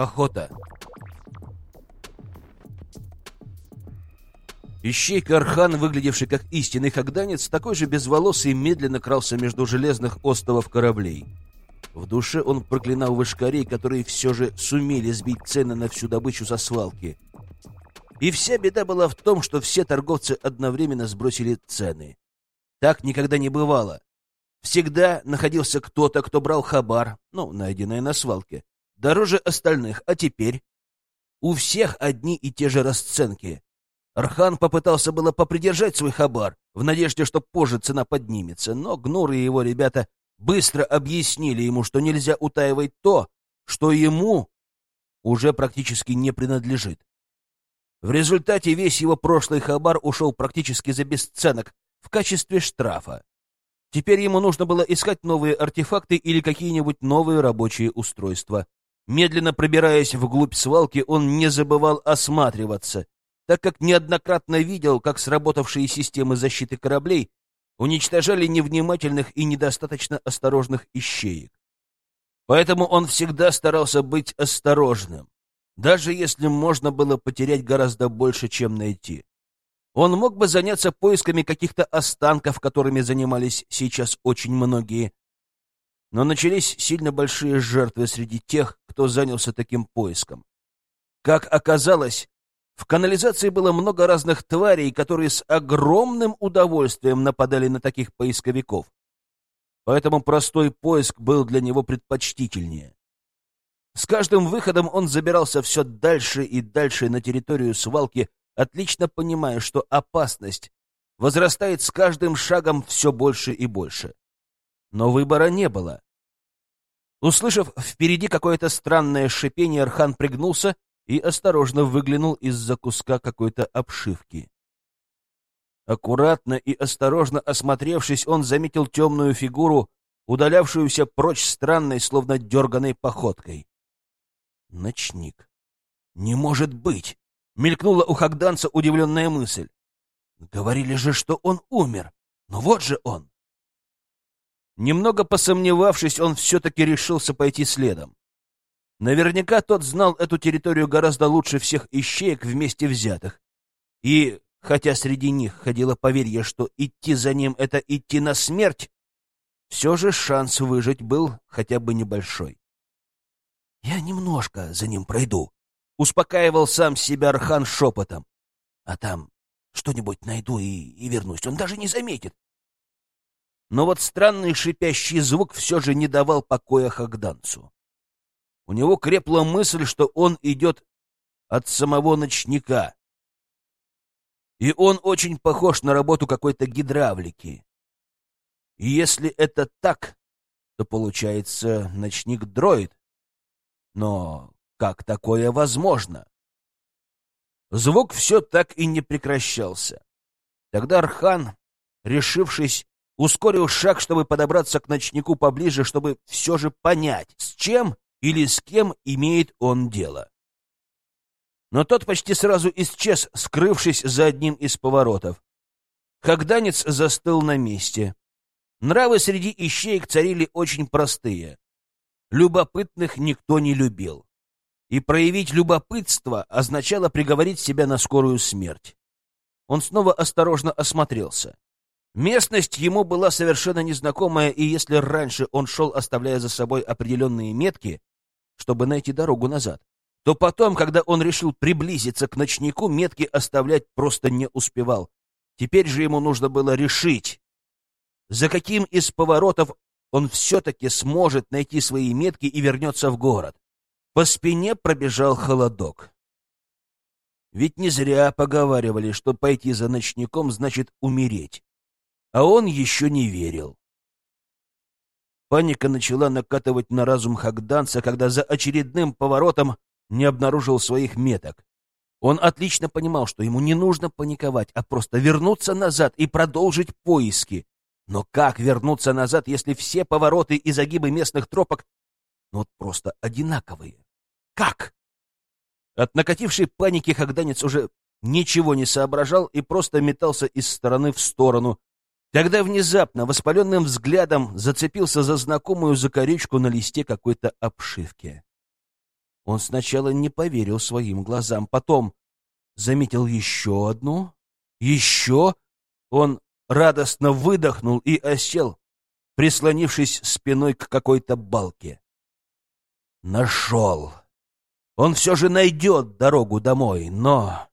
Охота. Ищейка Архан, выглядевший как истинный хагданец, такой же безволосый, медленно крался между железных остовов кораблей. В душе он проклинал вышкарей, которые все же сумели сбить цены на всю добычу со свалки. И вся беда была в том, что все торговцы одновременно сбросили цены. Так никогда не бывало. Всегда находился кто-то, кто брал хабар, ну, найденное на свалке, дороже остальных, а теперь у всех одни и те же расценки. Архан попытался было попридержать свой хабар, в надежде, что позже цена поднимется, но Гнур и его ребята быстро объяснили ему, что нельзя утаивать то, что ему уже практически не принадлежит. В результате весь его прошлый хабар ушел практически за бесценок в качестве штрафа. Теперь ему нужно было искать новые артефакты или какие-нибудь новые рабочие устройства. Медленно пробираясь вглубь свалки, он не забывал осматриваться, так как неоднократно видел, как сработавшие системы защиты кораблей уничтожали невнимательных и недостаточно осторожных ищеек. Поэтому он всегда старался быть осторожным, даже если можно было потерять гораздо больше, чем найти. Он мог бы заняться поисками каких-то останков, которыми занимались сейчас очень многие. Но начались сильно большие жертвы среди тех, кто занялся таким поиском. Как оказалось, в канализации было много разных тварей, которые с огромным удовольствием нападали на таких поисковиков. Поэтому простой поиск был для него предпочтительнее. С каждым выходом он забирался все дальше и дальше на территорию свалки, отлично понимая, что опасность возрастает с каждым шагом все больше и больше. Но выбора не было. Услышав впереди какое-то странное шипение, Архан пригнулся и осторожно выглянул из-за куска какой-то обшивки. Аккуратно и осторожно осмотревшись, он заметил темную фигуру, удалявшуюся прочь странной, словно дерганой походкой. Ночник. «Не может быть!» — мелькнула у Хагданца удивленная мысль. «Говорили же, что он умер. Но вот же он!» Немного посомневавшись, он все-таки решился пойти следом. Наверняка тот знал эту территорию гораздо лучше всех ищеек вместе взятых. И, хотя среди них ходило поверье, что идти за ним — это идти на смерть, все же шанс выжить был хотя бы небольшой. «Я немножко за ним пройду», — успокаивал сам себя Архан шепотом. «А там что-нибудь найду и, и вернусь. Он даже не заметит». Но вот странный шипящий звук все же не давал покоя Хагданцу. У него крепла мысль, что он идет от самого ночника. И он очень похож на работу какой-то гидравлики. И если это так, то получается ночник-дроид. Но как такое возможно? Звук все так и не прекращался. Тогда Архан, решившись, ускорил шаг, чтобы подобраться к ночнику поближе, чтобы все же понять, с чем или с кем имеет он дело. Но тот почти сразу исчез, скрывшись за одним из поворотов. Хагданец застыл на месте. Нравы среди ищеек царили очень простые. Любопытных никто не любил. И проявить любопытство означало приговорить себя на скорую смерть. Он снова осторожно осмотрелся. Местность ему была совершенно незнакомая, и если раньше он шел, оставляя за собой определенные метки, чтобы найти дорогу назад, то потом, когда он решил приблизиться к ночнику, метки оставлять просто не успевал. Теперь же ему нужно было решить, за каким из поворотов он все-таки сможет найти свои метки и вернется в город. По спине пробежал холодок. Ведь не зря поговаривали, что пойти за ночником значит умереть. А он еще не верил. Паника начала накатывать на разум Хагданца, когда за очередным поворотом не обнаружил своих меток. Он отлично понимал, что ему не нужно паниковать, а просто вернуться назад и продолжить поиски. Но как вернуться назад, если все повороты и загибы местных тропок ну вот просто одинаковые? Как? От накатившей паники Хагданец уже ничего не соображал и просто метался из стороны в сторону, Тогда внезапно воспаленным взглядом зацепился за знакомую закорючку на листе какой-то обшивки. Он сначала не поверил своим глазам, потом заметил еще одну, еще. Он радостно выдохнул и осел, прислонившись спиной к какой-то балке. Нашел. Он все же найдет дорогу домой, но...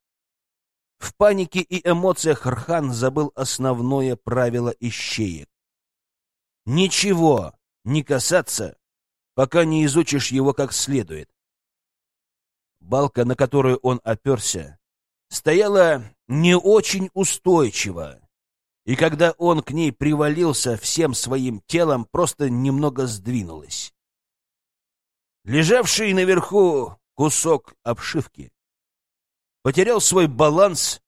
В панике и эмоциях Рхан забыл основное правило ищеек. Ничего не касаться, пока не изучишь его как следует. Балка, на которую он оперся, стояла не очень устойчиво, и когда он к ней привалился всем своим телом, просто немного сдвинулась. Лежавший наверху кусок обшивки потерял свой баланс,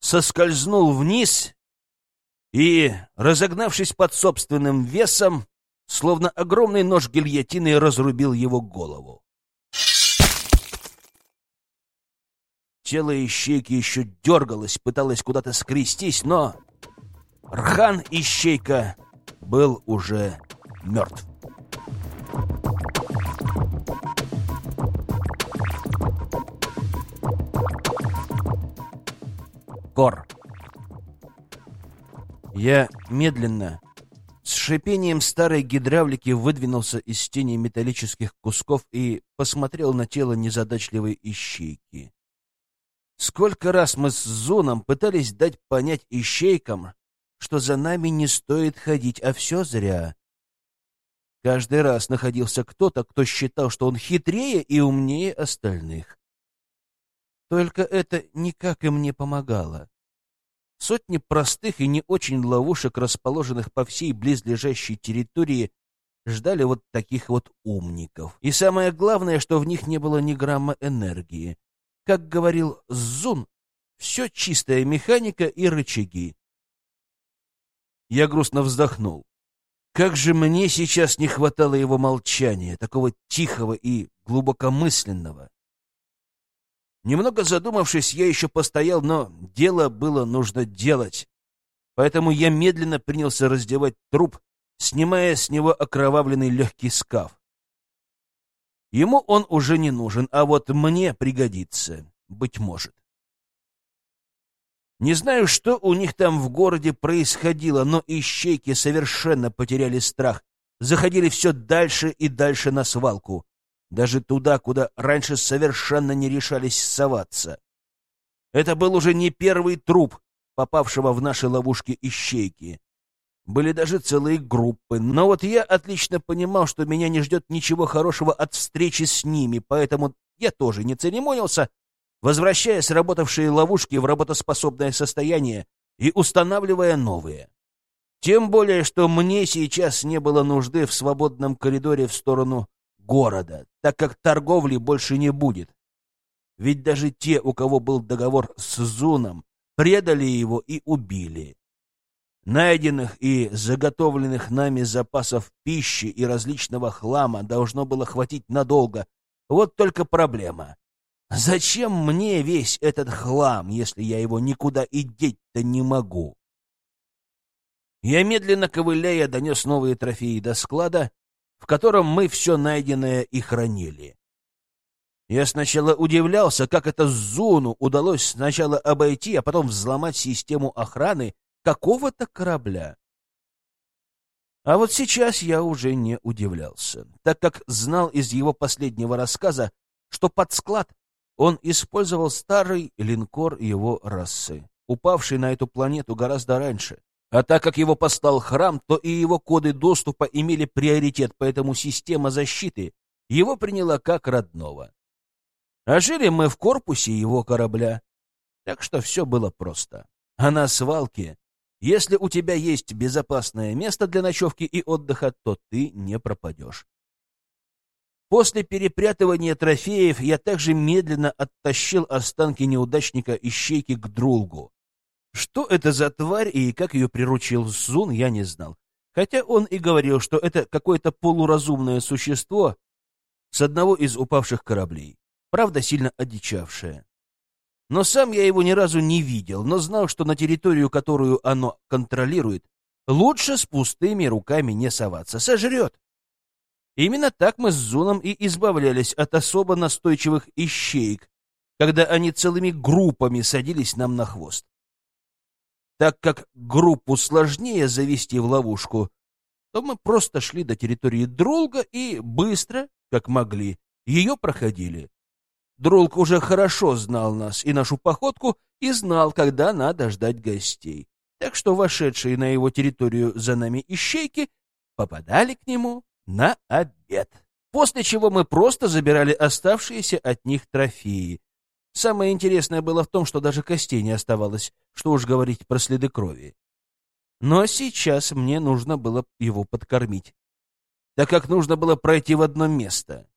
соскользнул вниз и, разогнавшись под собственным весом, словно огромный нож гильотины разрубил его голову. Тело ищейки еще дергалось, пыталось куда-то скрестись, но Рхан Ищейка был уже мертв. Кор. Я медленно, с шипением старой гидравлики выдвинулся из тени металлических кусков и посмотрел на тело незадачливой ищейки. Сколько раз мы с Зоном пытались дать понять ищейкам, что за нами не стоит ходить, а все зря. Каждый раз находился кто-то, кто считал, что он хитрее и умнее остальных. Только это никак им не помогало. Сотни простых и не очень ловушек, расположенных по всей близлежащей территории, ждали вот таких вот умников. И самое главное, что в них не было ни грамма энергии. Как говорил Зун, все чистая механика и рычаги. Я грустно вздохнул. Как же мне сейчас не хватало его молчания, такого тихого и глубокомысленного. Немного задумавшись, я еще постоял, но дело было нужно делать. Поэтому я медленно принялся раздевать труп, снимая с него окровавленный легкий скаф. Ему он уже не нужен, а вот мне пригодится, быть может. Не знаю, что у них там в городе происходило, но ищейки совершенно потеряли страх, заходили все дальше и дальше на свалку даже туда, куда раньше совершенно не решались соваться. Это был уже не первый труп, попавшего в наши ловушки ищейки. Были даже целые группы, но вот я отлично понимал, что меня не ждет ничего хорошего от встречи с ними, поэтому я тоже не церемонился, возвращая сработавшие ловушки в работоспособное состояние и устанавливая новые. Тем более, что мне сейчас не было нужды в свободном коридоре в сторону города, так как торговли больше не будет. Ведь даже те, у кого был договор с Зуном, предали его и убили. Найденных и заготовленных нами запасов пищи и различного хлама должно было хватить надолго. Вот только проблема. Зачем мне весь этот хлам, если я его никуда и деть-то не могу? Я медленно ковыляя донес новые трофеи до склада в котором мы все найденное и хранили. Я сначала удивлялся, как это Зуну удалось сначала обойти, а потом взломать систему охраны какого-то корабля. А вот сейчас я уже не удивлялся, так как знал из его последнего рассказа, что под склад он использовал старый линкор его расы, упавший на эту планету гораздо раньше. А так как его послал храм, то и его коды доступа имели приоритет, поэтому система защиты его приняла как родного. А жили мы в корпусе его корабля, так что все было просто. А на свалке, если у тебя есть безопасное место для ночевки и отдыха, то ты не пропадешь. После перепрятывания трофеев я также медленно оттащил останки неудачника ищейки к Друлгу. Что это за тварь и как ее приручил Зун, я не знал. Хотя он и говорил, что это какое-то полуразумное существо с одного из упавших кораблей, правда, сильно одичавшее. Но сам я его ни разу не видел, но знал, что на территорию, которую оно контролирует, Лучше с пустыми руками не соваться, сожрет. Именно так мы с Зуном и избавлялись от особо настойчивых ищеек, когда они целыми группами садились нам на хвост. Так как группу сложнее завести в ловушку, то мы просто шли до территории Друлга и быстро, как могли, ее проходили. Друлг уже хорошо знал нас и нашу походку, и знал, когда надо ждать гостей. Так что вошедшие на его территорию за нами ищейки попадали к нему на обед. После чего мы просто забирали оставшиеся от них трофеи. Самое интересное было в том, что даже костей не оставалось, что уж говорить про следы крови. Но сейчас мне нужно было его подкормить, так как нужно было пройти в одно место.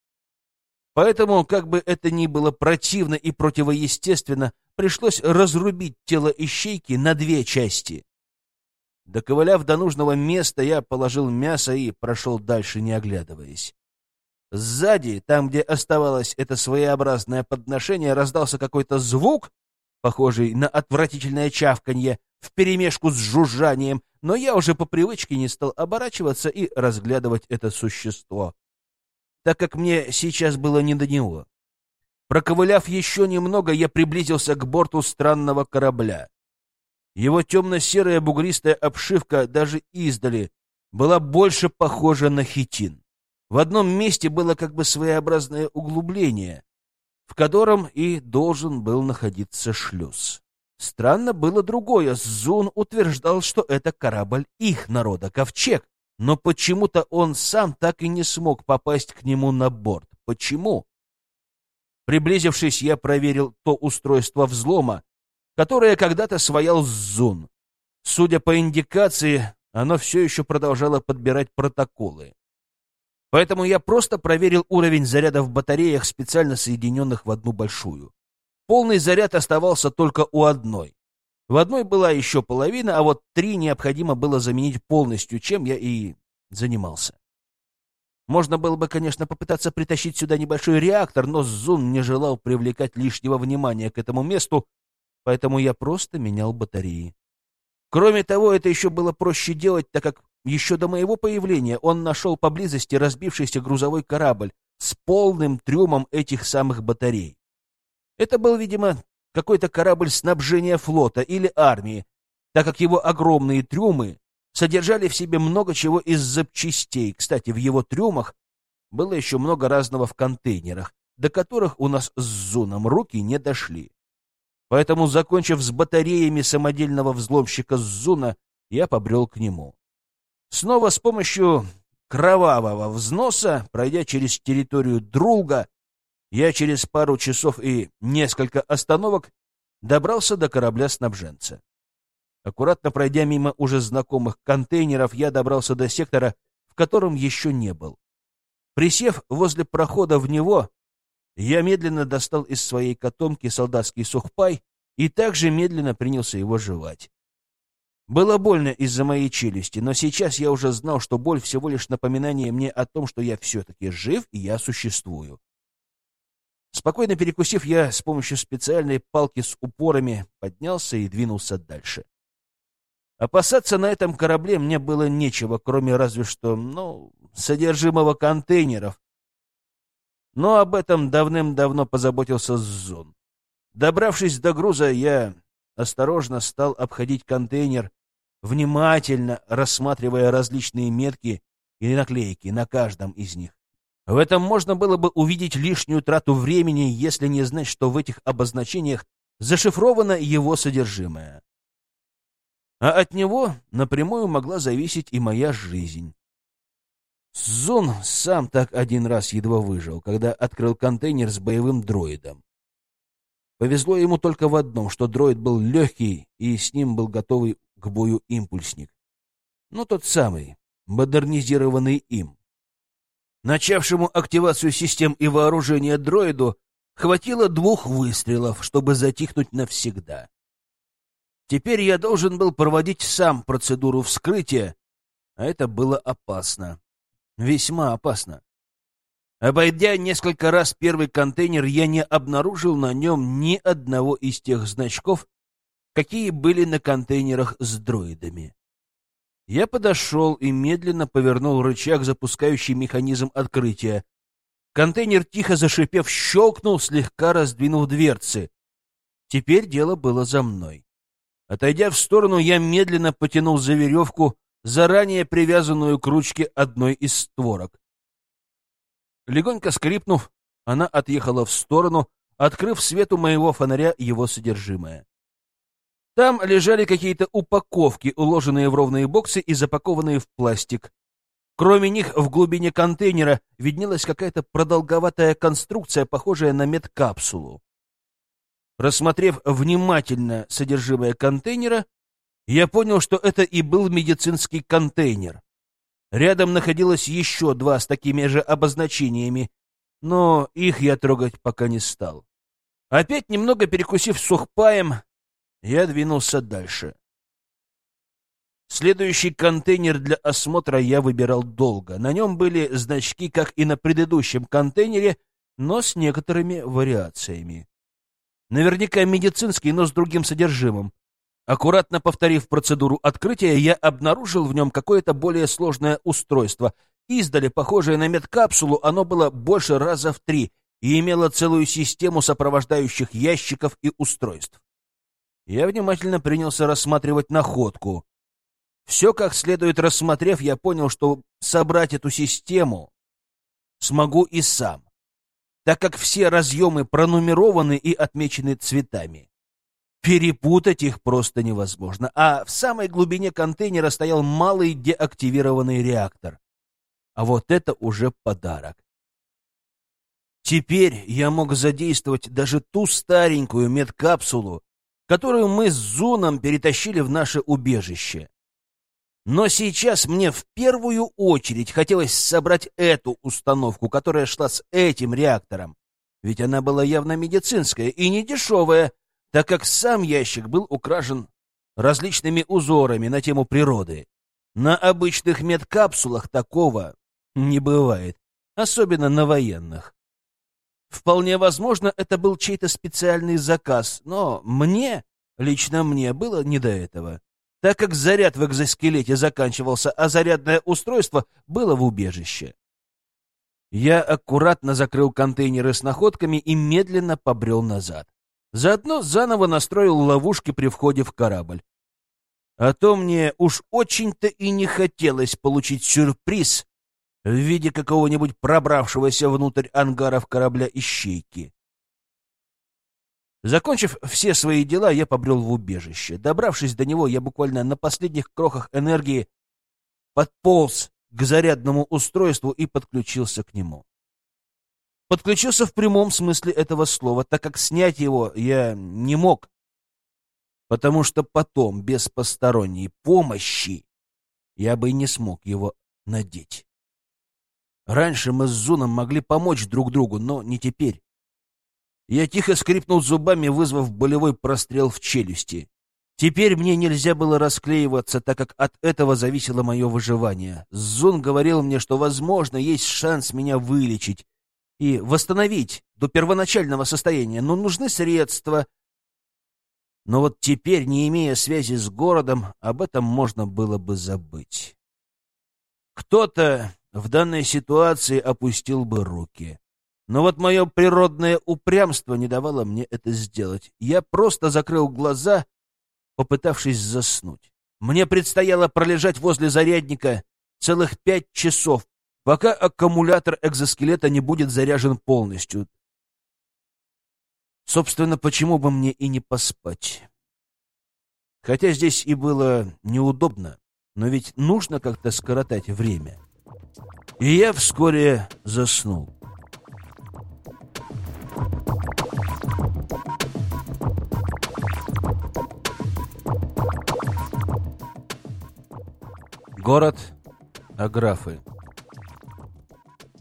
Поэтому, как бы это ни было противно и противоестественно, пришлось разрубить тело ищейки на две части. Доковыляв до нужного места, я положил мясо и прошел дальше, не оглядываясь. Сзади, там, где оставалось это своеобразное подношение, раздался какой-то звук, похожий на отвратительное чавканье, вперемешку с жужжанием, но я уже по привычке не стал оборачиваться и разглядывать это существо, так как мне сейчас было не до него. Проковыляв еще немного, я приблизился к борту странного корабля. Его темно-серая бугристая обшивка даже издали была больше похожа на хитин. В одном месте было как бы своеобразное углубление, в котором и должен был находиться шлюз. Странно было другое. Зун утверждал, что это корабль их народа, Ковчег, но почему-то он сам так и не смог попасть к нему на борт. Почему? Приблизившись, я проверил то устройство взлома, которое когда-то своял Зун. Судя по индикации, оно все еще продолжало подбирать протоколы. Поэтому я просто проверил уровень заряда в батареях, специально соединенных в одну большую. Полный заряд оставался только у одной. В одной была еще половина, а вот три необходимо было заменить полностью, чем я и занимался. Можно было бы, конечно, попытаться притащить сюда небольшой реактор, но Зун не желал привлекать лишнего внимания к этому месту, поэтому я просто менял батареи. Кроме того, это еще было проще делать, так как еще до моего появления он нашел поблизости разбившийся грузовой корабль с полным трюмом этих самых батарей. Это был, видимо, какой-то корабль снабжения флота или армии, так как его огромные трюмы содержали в себе много чего из запчастей. Кстати, в его трюмах было еще много разного в контейнерах, до которых у нас с Зуном руки не дошли. Поэтому, закончив с батареями самодельного взломщика Зуна, я побрел к нему. Снова с помощью кровавого взноса, пройдя через территорию Друлга, я через пару часов и несколько остановок добрался до корабля-снабженца. Аккуратно пройдя мимо уже знакомых контейнеров, я добрался до сектора, в котором еще не был. Присев возле прохода в него, я медленно достал из своей котомки солдатский сухпай и также медленно принялся его жевать. Было больно из-за моей челюсти, но сейчас я уже знал, что боль всего лишь напоминание мне о том, что я все-таки жив и я существую. Спокойно перекусив, я с помощью специальной палки с упорами поднялся и двинулся дальше. Опасаться на этом корабле мне было нечего, кроме разве что, ну, содержимого контейнеров. Но об этом давным-давно позаботился Зон. Добравшись до груза, я осторожно стал обходить контейнер, внимательно рассматривая различные метки и наклейки на каждом из них. В этом можно было бы увидеть лишнюю трату времени, если не знать, что в этих обозначениях зашифровано его содержимое. А от него напрямую могла зависеть и моя жизнь. Зун сам так один раз едва выжил, когда открыл контейнер с боевым дроидом. Повезло ему только в одном, что дроид был легкий, и с ним был готовый к бою импульсник. Ну, тот самый, модернизированный им. Начавшему активацию систем и вооружения дроиду хватило двух выстрелов, чтобы затихнуть навсегда. Теперь я должен был проводить сам процедуру вскрытия, а это было опасно. Весьма опасно. Обойдя несколько раз первый контейнер, я не обнаружил на нем ни одного из тех значков, какие были на контейнерах с дроидами. Я подошел и медленно повернул рычаг, запускающий механизм открытия. Контейнер, тихо зашипев, щелкнул, слегка раздвинув дверцы. Теперь дело было за мной. Отойдя в сторону, я медленно потянул за веревку, заранее привязанную к ручке одной из створок. Легонько скрипнув, она отъехала в сторону, открыв свету моего фонаря его содержимое. Там лежали какие-то упаковки, уложенные в ровные боксы и запакованные в пластик. Кроме них, в глубине контейнера виднелась какая-то продолговатая конструкция, похожая на медкапсулу. Рассмотрев внимательно содержимое контейнера, я понял, что это и был медицинский контейнер. Рядом находилось еще два с такими же обозначениями, но их я трогать пока не стал. Опять немного перекусив сухпаем, я двинулся дальше. Следующий контейнер для осмотра я выбирал долго. На нем были значки, как и на предыдущем контейнере, но с некоторыми вариациями. Наверняка медицинский, но с другим содержимым. Аккуратно повторив процедуру открытия, я обнаружил в нем какое-то более сложное устройство. Издали, похожее на медкапсулу, оно было больше раза в три и имело целую систему сопровождающих ящиков и устройств. Я внимательно принялся рассматривать находку. Все как следует рассмотрев, я понял, что собрать эту систему смогу и сам, так как все разъемы пронумерованы и отмечены цветами. Перепутать их просто невозможно. А в самой глубине контейнера стоял малый деактивированный реактор. А вот это уже подарок. Теперь я мог задействовать даже ту старенькую медкапсулу, которую мы с Зуном перетащили в наше убежище. Но сейчас мне в первую очередь хотелось собрать эту установку, которая шла с этим реактором. Ведь она была явно медицинская и не дешевая, так как сам ящик был украшен различными узорами на тему природы. На обычных медкапсулах такого не бывает, особенно на военных. Вполне возможно, это был чей-то специальный заказ, но мне, лично мне, было не до этого, так как заряд в экзоскелете заканчивался, а зарядное устройство было в убежище. Я аккуратно закрыл контейнеры с находками и медленно побрел назад. Заодно заново настроил ловушки при входе в корабль. А то мне уж очень-то и не хотелось получить сюрприз в виде какого-нибудь пробравшегося внутрь ангаров корабля ищейки. Закончив все свои дела, я побрел в убежище. Добравшись до него, я буквально на последних крохах энергии подполз к зарядному устройству и подключился к нему. Подключился в прямом смысле этого слова, так как снять его я не мог, потому что потом, без посторонней помощи, я бы не смог его надеть. Раньше мы с Зуном могли помочь друг другу, но не теперь. Я тихо скрипнул зубами, вызвав болевой прострел в челюсти. Теперь мне нельзя было расклеиваться, так как от этого зависело мое выживание. Зун говорил мне, что, возможно, есть шанс меня вылечить, и восстановить до первоначального состояния, но нужны средства. Но вот теперь, не имея связи с городом, об этом можно было бы забыть. Кто-то в данной ситуации опустил бы руки. Но вот мое природное упрямство не давало мне это сделать. Я просто закрыл глаза, попытавшись заснуть. Мне предстояло пролежать возле зарядника целых пять часов, пока аккумулятор экзоскелета не будет заряжен полностью. Собственно, почему бы мне и не поспать? Хотя здесь и было неудобно, но ведь нужно как-то скоротать время. И я вскоре заснул. Город Аграфы.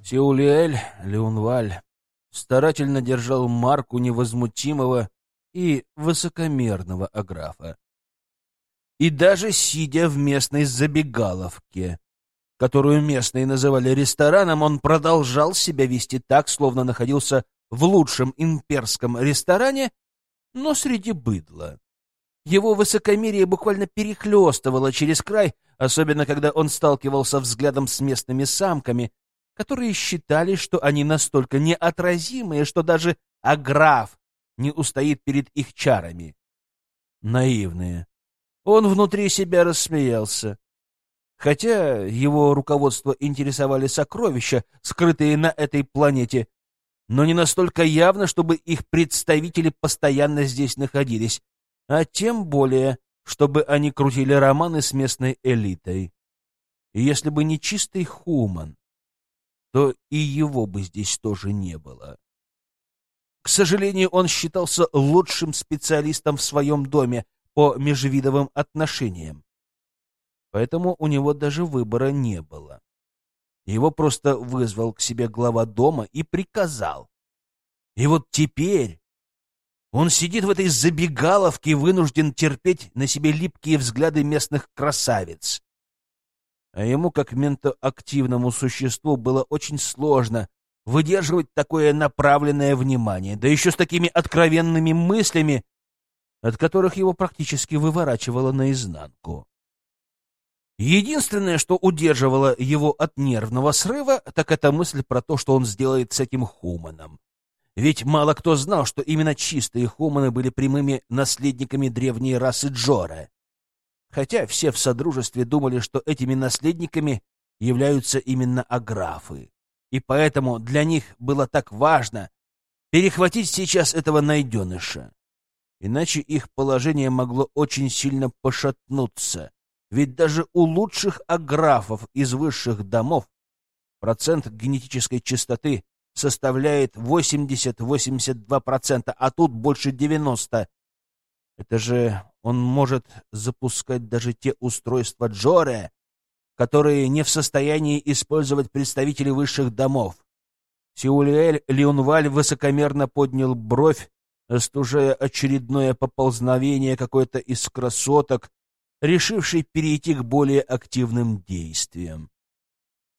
Сеулиэль Леунваль старательно держал марку невозмутимого и высокомерного аграфа. И даже сидя в местной забегаловке, которую местные называли рестораном, он продолжал себя вести так, словно находился в лучшем имперском ресторане, но среди быдла. Его высокомерие буквально перехлестывало через край, особенно когда он сталкивался взглядом с местными самками, которые считали, что они настолько неотразимые, что даже Аграф не устоит перед их чарами. Наивные. Он внутри себя рассмеялся. Хотя его руководство интересовали сокровища, скрытые на этой планете, но не настолько явно, чтобы их представители постоянно здесь находились, а тем более, чтобы они крутили романы с местной элитой. И если бы не чистый Хуман, то и его бы здесь тоже не было. К сожалению, он считался лучшим специалистом в своем доме по межвидовым отношениям. Поэтому у него даже выбора не было. Его просто вызвал к себе глава дома и приказал. И вот теперь он сидит в этой забегаловке и вынужден терпеть на себе липкие взгляды местных красавиц. А ему, как ментоактивному существу, было очень сложно выдерживать такое направленное внимание, да еще с такими откровенными мыслями, от которых его практически выворачивало наизнанку. Единственное, что удерживало его от нервного срыва, так это мысль про то, что он сделает с этим Хуманом. Ведь мало кто знал, что именно чистые Хуманы были прямыми наследниками древней расы Джора. Хотя все в Содружестве думали, что этими наследниками являются именно аграфы. И поэтому для них было так важно перехватить сейчас этого найденыша. Иначе их положение могло очень сильно пошатнуться. Ведь даже у лучших аграфов из высших домов процент генетической чистоты составляет 80-82%, а тут больше 90%. Это же он может запускать даже те устройства Джоре, которые не в состоянии использовать представители высших домов. Сеулиэль Леонваль высокомерно поднял бровь, остужая очередное поползновение какой-то из красоток, решивший перейти к более активным действиям.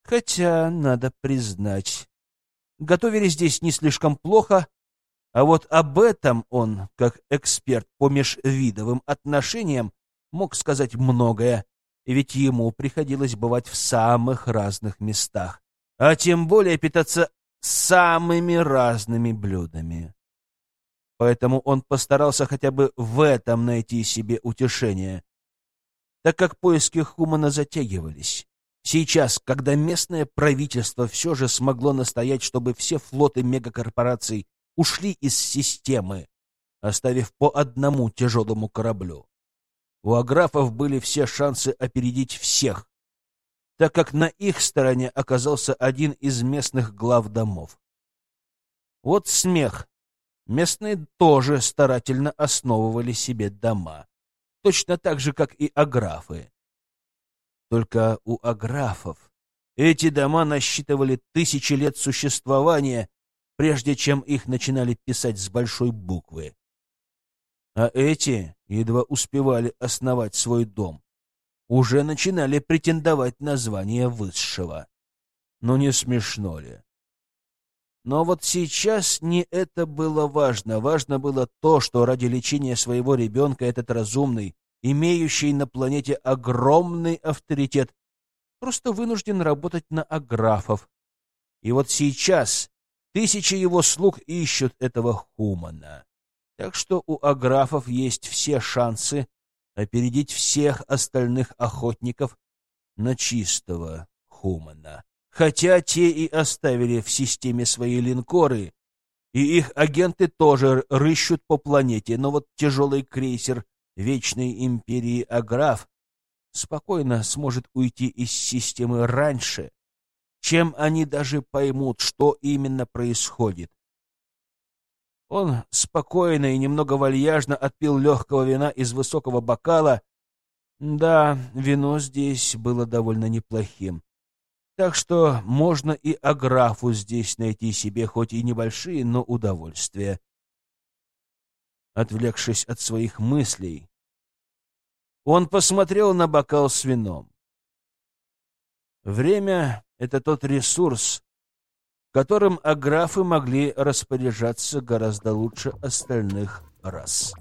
Хотя, надо признать, готовили здесь не слишком плохо, а вот об этом он, как эксперт по межвидовым отношениям, мог сказать многое, ведь ему приходилось бывать в самых разных местах, а тем более питаться самыми разными блюдами. Поэтому он постарался хотя бы в этом найти себе утешение, так как поиски Хумана затягивались. Сейчас, когда местное правительство все же смогло настоять, чтобы все флоты мегакорпораций ушли из системы, оставив по одному тяжелому кораблю, у аграфов были все шансы опередить всех, так как на их стороне оказался один из местных глав домов. Вот смех. Местные тоже старательно основывали себе дома точно так же, как и аграфы. Только у аграфов эти дома насчитывали тысячи лет существования, прежде чем их начинали писать с большой буквы. А эти едва успевали основать свой дом, уже начинали претендовать на звание высшего. Ну не смешно ли? Но вот сейчас не это было важно. Важно было то, что ради лечения своего ребенка этот разумный, имеющий на планете огромный авторитет, просто вынужден работать на аграфов. И вот сейчас тысячи его слуг ищут этого Хумана. Так что у аграфов есть все шансы опередить всех остальных охотников на чистого Хумана. Хотя те и оставили в системе свои линкоры, и их агенты тоже рыщут по планете, но вот тяжелый крейсер Вечной Империи Аграф спокойно сможет уйти из системы раньше, чем они даже поймут, что именно происходит. Он спокойно и немного вальяжно отпил легкого вина из высокого бокала. Да, вино здесь было довольно неплохим. Так что можно и аграфу здесь найти себе хоть и небольшие, но удовольствия. Отвлекшись от своих мыслей, он посмотрел на бокал с вином. Время — это тот ресурс, которым аграфы могли распоряжаться гораздо лучше остальных рас.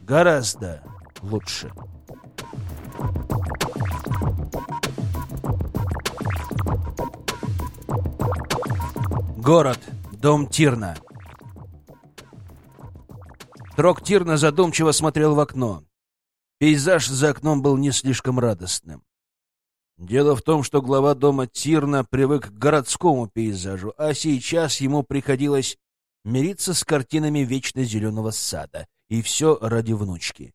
Гораздо лучше. Город. Дом Тирна. Трок Тирна задумчиво смотрел в окно. Пейзаж за окном был не слишком радостным. Дело в том, что глава дома Тирна привык к городскому пейзажу, а сейчас ему приходилось мириться с картинами вечно зеленого сада. И все ради внучки.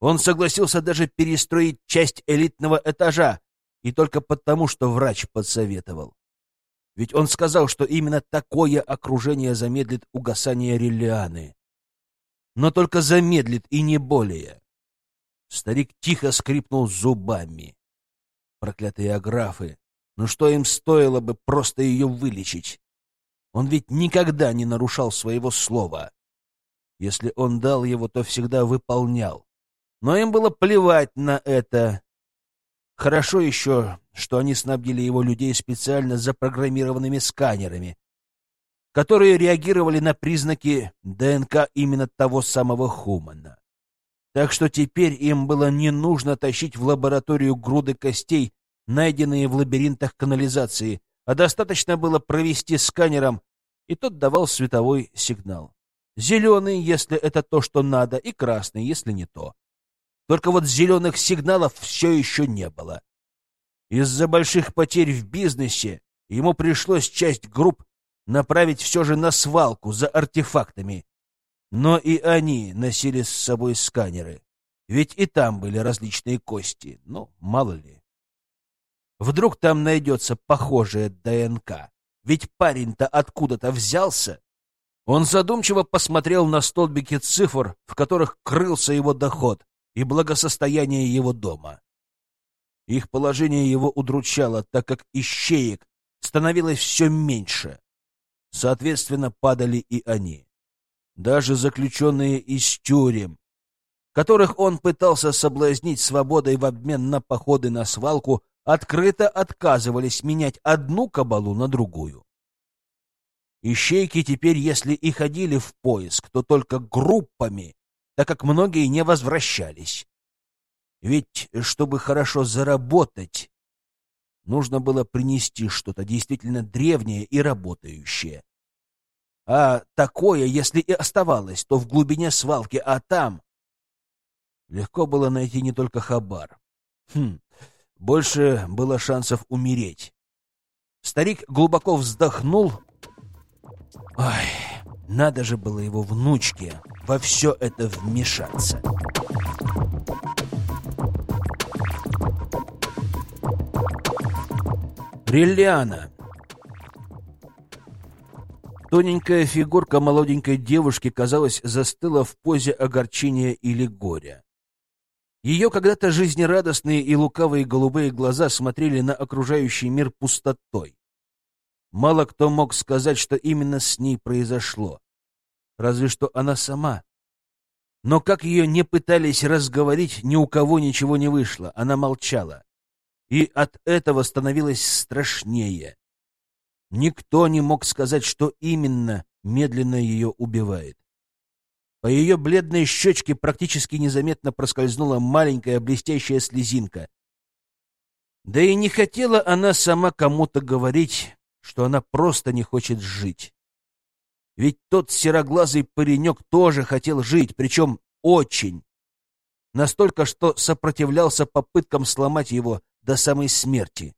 Он согласился даже перестроить часть элитного этажа, и только потому, что врач подсоветовал. Ведь он сказал, что именно такое окружение замедлит угасание Риллианы. Но только замедлит и не более. Старик тихо скрипнул зубами. Проклятые аграфы! Ну что им стоило бы просто ее вылечить? Он ведь никогда не нарушал своего слова. Если он дал его, то всегда выполнял. Но им было плевать на это. Хорошо еще, что они снабдили его людей специально запрограммированными сканерами, которые реагировали на признаки ДНК именно того самого Хумана. Так что теперь им было не нужно тащить в лабораторию груды костей, найденные в лабиринтах канализации, а достаточно было провести сканером, и тот давал световой сигнал. Зеленый, если это то, что надо, и красный, если не то. Только вот зеленых сигналов все еще не было. Из-за больших потерь в бизнесе ему пришлось часть групп направить все же на свалку за артефактами. Но и они носили с собой сканеры. Ведь и там были различные кости. Ну, мало ли. Вдруг там найдется похожая ДНК. Ведь парень-то откуда-то взялся. Он задумчиво посмотрел на столбики цифр, в которых крылся его доход и благосостояние его дома. Их положение его удручало, так как ищеек становилось все меньше. Соответственно, падали и они. Даже заключенные из тюрем, которых он пытался соблазнить свободой в обмен на походы на свалку, открыто отказывались менять одну кабалу на другую. Ищейки теперь, если и ходили в поиск, то только группами, так как многие не возвращались. Ведь, чтобы хорошо заработать, нужно было принести что-то действительно древнее и работающее. А такое, если и оставалось, то в глубине свалки, а там... Легко было найти не только хабар. Хм, больше было шансов умереть. Старик глубоко вздохнул. Ой, надо же было его внучке во все это вмешаться. Релиана. Тоненькая фигурка молоденькой девушки, казалось, застыла в позе огорчения или горя. Ее когда-то жизнерадостные и лукавые голубые глаза смотрели на окружающий мир пустотой. Мало кто мог сказать, что именно с ней произошло. Разве что она сама. Но как ее не пытались разговорить, ни у кого ничего не вышло. Она молчала и от этого становилось страшнее. Никто не мог сказать, что именно медленно ее убивает. По ее бледной щечке практически незаметно проскользнула маленькая блестящая слезинка. Да и не хотела она сама кому-то говорить, что она просто не хочет жить. Ведь тот сероглазый паренек тоже хотел жить, причем очень. Настолько, что сопротивлялся попыткам сломать его до самой смерти.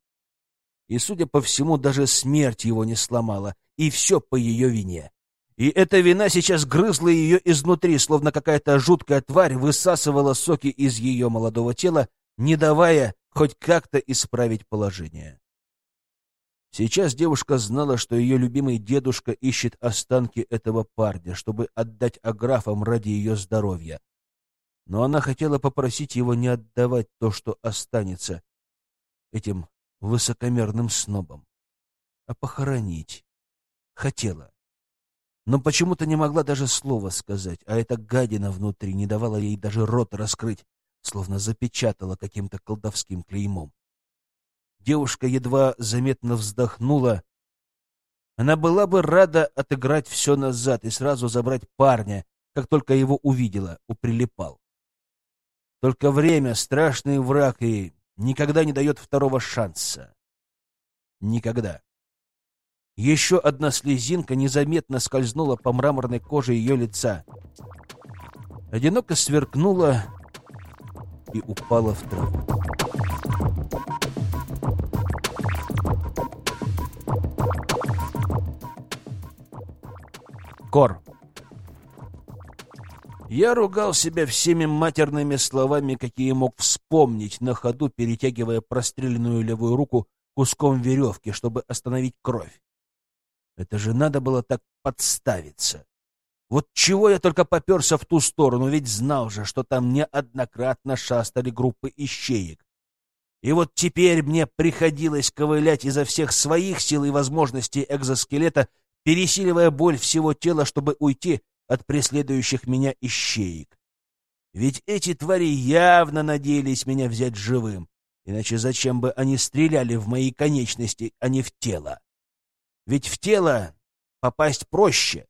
И, судя по всему, даже смерть его не сломала, и все по ее вине. И эта вина сейчас грызла ее изнутри, словно какая-то жуткая тварь высасывала соки из ее молодого тела, не давая хоть как-то исправить положение. Сейчас девушка знала, что ее любимый дедушка ищет останки этого парня, чтобы отдать аграфам ради ее здоровья. Но она хотела попросить его не отдавать то, что останется, этим высокомерным снобом, а похоронить. Хотела. Но почему-то не могла даже слова сказать, а эта гадина внутри не давала ей даже рот раскрыть, словно запечатала каким-то колдовским клеймом. Девушка едва заметно вздохнула. Она была бы рада отыграть все назад и сразу забрать парня, как только его увидела, уприлипал. Только время — страшный враг и никогда не дает второго шанса. Никогда. Еще одна слезинка незаметно скользнула по мраморной коже ее лица. Одиноко сверкнула и упала в траву. Кор. Я ругал себя всеми матерными словами, какие мог вспомнить на ходу, перетягивая простреленную левую руку куском веревки, чтобы остановить кровь. Это же надо было так подставиться. Вот чего я только поперся в ту сторону, ведь знал же, что там неоднократно шастали группы ищеек. И вот теперь мне приходилось ковылять изо всех своих сил и возможностей экзоскелета, пересиливая боль всего тела, чтобы уйти от преследующих меня ищеек. Ведь эти твари явно надеялись меня взять живым, иначе зачем бы они стреляли в мои конечности, а не в тело? Ведь в тело попасть проще.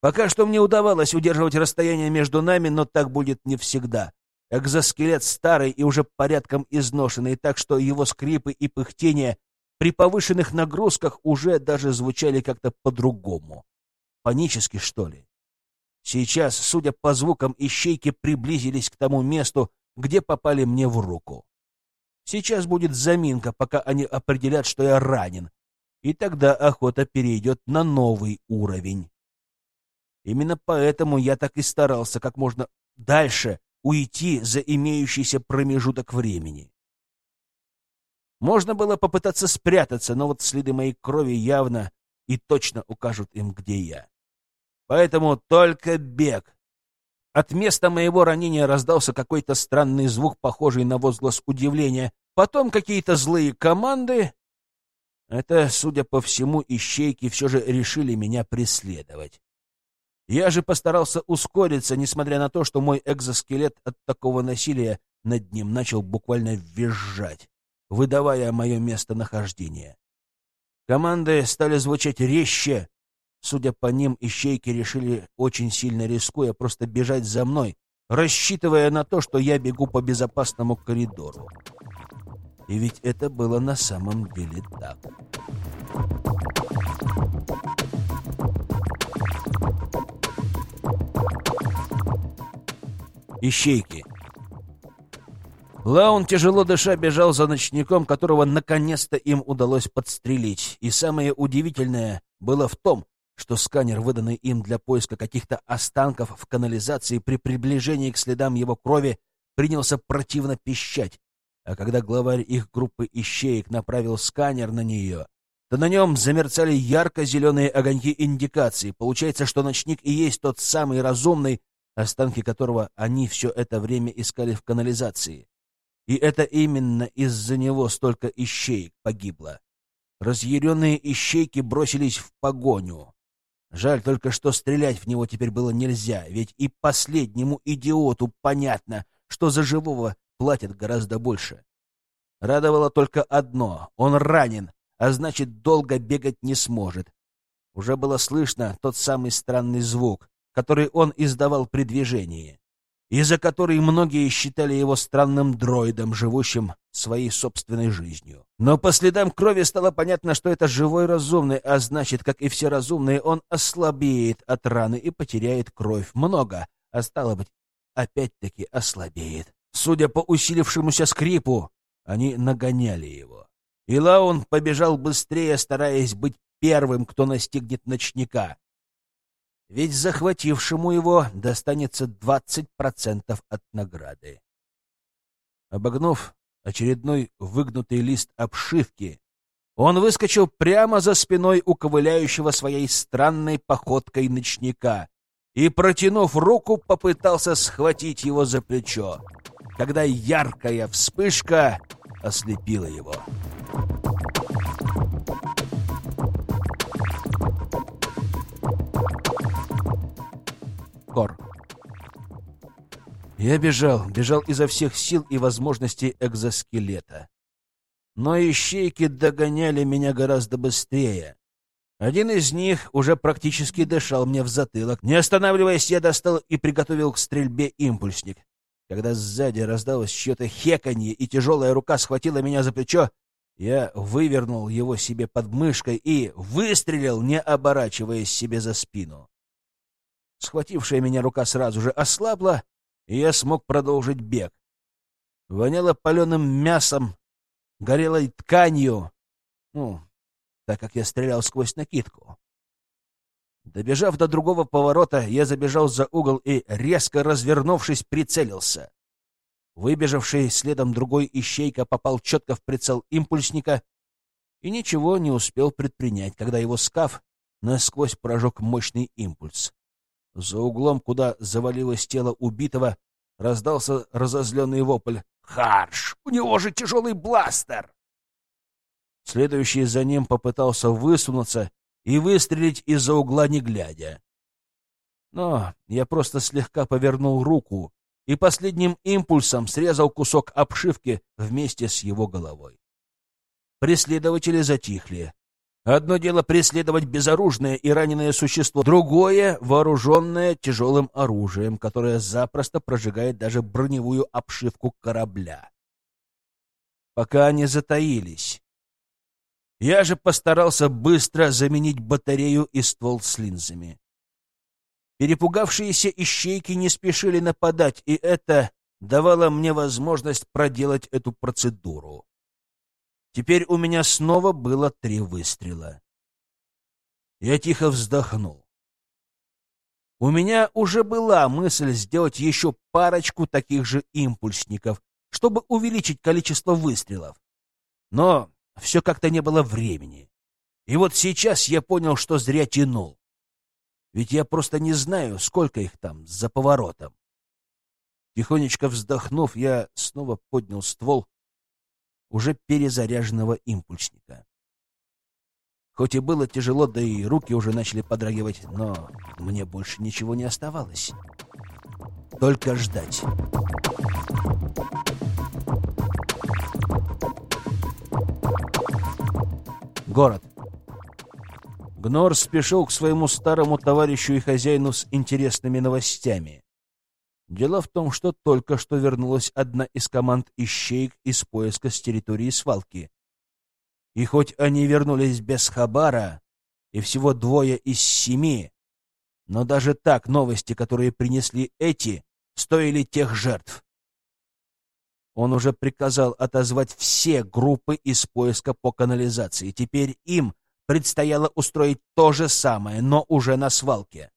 Пока что мне удавалось удерживать расстояние между нами, но так будет не всегда. Экзоскелет старый и уже порядком изношенный, так что его скрипы и пыхтения при повышенных нагрузках уже даже звучали как-то по-другому. Панически, что ли? Сейчас, судя по звукам, ищейки приблизились к тому месту, где попали мне в руку. Сейчас будет заминка, пока они определят, что я ранен, и тогда охота перейдет на новый уровень. Именно поэтому я так и старался как можно дальше уйти за имеющийся промежуток времени. Можно было попытаться спрятаться, но вот следы моей крови явно и точно укажут им, где я. Поэтому только бег. От места моего ранения раздался какой-то странный звук, похожий на возглас удивления. Потом какие-то злые команды. Это, судя по всему, ищейки все же решили меня преследовать. Я же постарался ускориться, несмотря на то, что мой экзоскелет от такого насилия над ним начал буквально визжать, выдавая мое местонахождение. Команды стали звучать резче, Судя по ним, ищейки решили, очень сильно рискуя, просто бежать за мной, рассчитывая на то, что я бегу по безопасному коридору. И ведь это было на самом деле так. Ищейки. Лаун, тяжело дыша, бежал за ночником, которого наконец-то им удалось подстрелить. И самое удивительное было в том, что сканер, выданный им для поиска каких-то останков в канализации при приближении к следам его крови, принялся противно пищать, а когда главарь их группы ищеек направил сканер на нее, то на нем замерцали ярко-зеленые огоньки индикации. Получается, что ночник и есть тот самый разумный, останки которого они все это время искали в канализации. И это именно из-за него столько ищеек погибло. Разъяренные ищейки бросились в погоню. Жаль только, что стрелять в него теперь было нельзя, ведь и последнему идиоту понятно, что за живого платят гораздо больше. Радовало только одно — он ранен, а значит, долго бегать не сможет. Уже было слышно тот самый странный звук, который он издавал при движении и за который многие считали его странным дроидом, живущим своей собственной жизнью. Но по следам крови стало понятно, что это живой разумный, а значит, как и все разумные, он ослабеет от раны и потеряет кровь. Много, а стало быть, опять-таки ослабеет. Судя по усилившемуся скрипу, они нагоняли его. И Лаун побежал быстрее, стараясь быть первым, кто настигнет ночника ведь захватившему его достанется 20% от награды. Обогнув очередной выгнутый лист обшивки, он выскочил прямо за спиной у своей странной походкой ночника и, протянув руку, попытался схватить его за плечо, когда яркая вспышка ослепила его. Кор. Я бежал, бежал изо всех сил и возможностей экзоскелета. Но ищейки догоняли меня гораздо быстрее. Один из них уже практически дышал мне в затылок. Не останавливаясь, я достал и приготовил к стрельбе импульсник. Когда сзади раздалось чье-то хеканье, и тяжелая рука схватила меня за плечо, я вывернул его себе под мышкой и выстрелил, не оборачиваясь себе за спину. Схватившая меня рука сразу же ослабла, и я смог продолжить бег. Воняло паленым мясом, горелой тканью, ну, так как я стрелял сквозь накидку. Добежав до другого поворота, я забежал за угол и, резко развернувшись, прицелился. Выбежавший следом другой ищейка попал четко в прицел импульсника и ничего не успел предпринять, когда его скаф насквозь прожег мощный импульс. За углом, куда завалилось тело убитого, раздался разозленный вопль. «Харш! У него же тяжелый бластер!» Следующий за ним попытался высунуться и выстрелить из-за угла, не глядя. Но я просто слегка повернул руку и последним импульсом срезал кусок обшивки вместе с его головой. Преследователи затихли. Одно дело преследовать безоружное и раненое существо, другое — вооруженное тяжелым оружием, которое запросто прожигает даже броневую обшивку корабля. Пока они затаились. Я же постарался быстро заменить батарею и ствол с линзами. Перепугавшиеся ищейки не спешили нападать, и это давало мне возможность проделать эту процедуру. Теперь у меня снова было три выстрела. Я тихо вздохнул. У меня уже была мысль сделать еще парочку таких же импульсников, чтобы увеличить количество выстрелов. Но все как-то не было времени. И вот сейчас я понял, что зря тянул. Ведь я просто не знаю, сколько их там за поворотом. Тихонечко вздохнув, я снова поднял ствол уже перезаряженного импульсника. Хоть и было тяжело, да и руки уже начали подрагивать, но мне больше ничего не оставалось. Только ждать. Город. Гнор спешил к своему старому товарищу и хозяину с интересными новостями. Дело в том, что только что вернулась одна из команд ищейк из поиска с территории свалки. И хоть они вернулись без хабара, и всего двое из семи, но даже так новости, которые принесли эти, стоили тех жертв. Он уже приказал отозвать все группы из поиска по канализации. Теперь им предстояло устроить то же самое, но уже на свалке.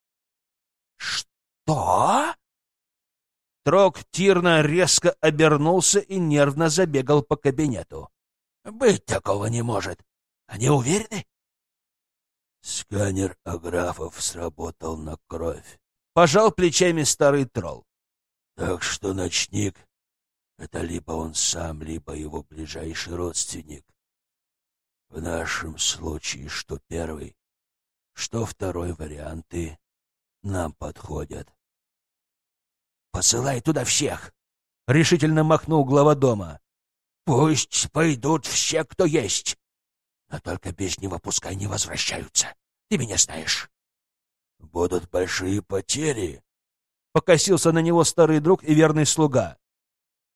«Что?» Трок Тирна резко обернулся и нервно забегал по кабинету. «Быть такого не может. Они уверены?» Сканер аграфов сработал на кровь. Пожал плечами старый тролл. Так что ночник — это либо он сам, либо его ближайший родственник. В нашем случае что первый, что второй варианты нам подходят. «Посылай туда всех!» — решительно махнул глава дома. «Пусть пойдут все, кто есть. Но только без него пускай не возвращаются. Ты меня знаешь». «Будут большие потери», — покосился на него старый друг и верный слуга.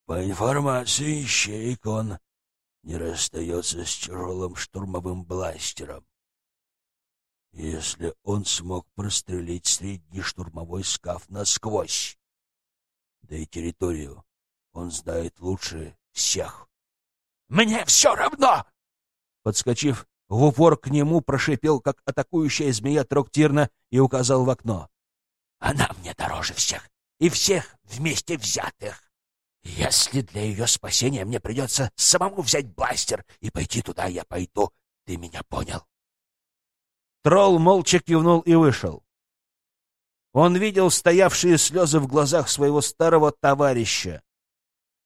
«По информации ищейк он не расстается с тяжелым штурмовым бластером. Если он смог прострелить средний штурмовой скаф насквозь, да и территорию он знает лучше всех. «Мне все равно!» Подскочив в упор к нему, прошипел, как атакующая змея Троктирна, и указал в окно. «Она мне дороже всех, и всех вместе взятых. Если для ее спасения мне придется самому взять бластер и пойти туда, я пойду. Ты меня понял?» Тролл молча кивнул и вышел. Он видел стоявшие слезы в глазах своего старого товарища,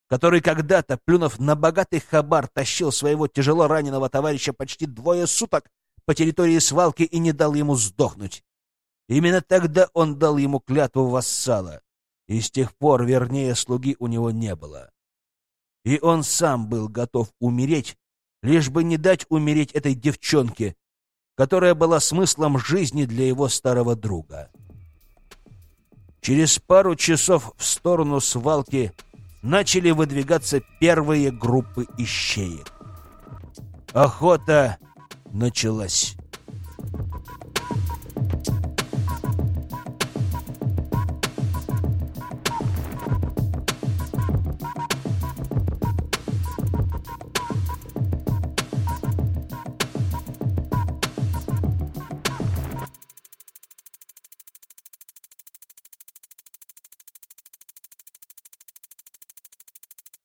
который когда-то, плюнув на богатый хабар, тащил своего тяжело раненого товарища почти двое суток по территории свалки и не дал ему сдохнуть. Именно тогда он дал ему клятву вассала, и с тех пор вернее слуги у него не было. И он сам был готов умереть, лишь бы не дать умереть этой девчонке, которая была смыслом жизни для его старого друга. Через пару часов в сторону свалки начали выдвигаться первые группы ищеек. Охота началась.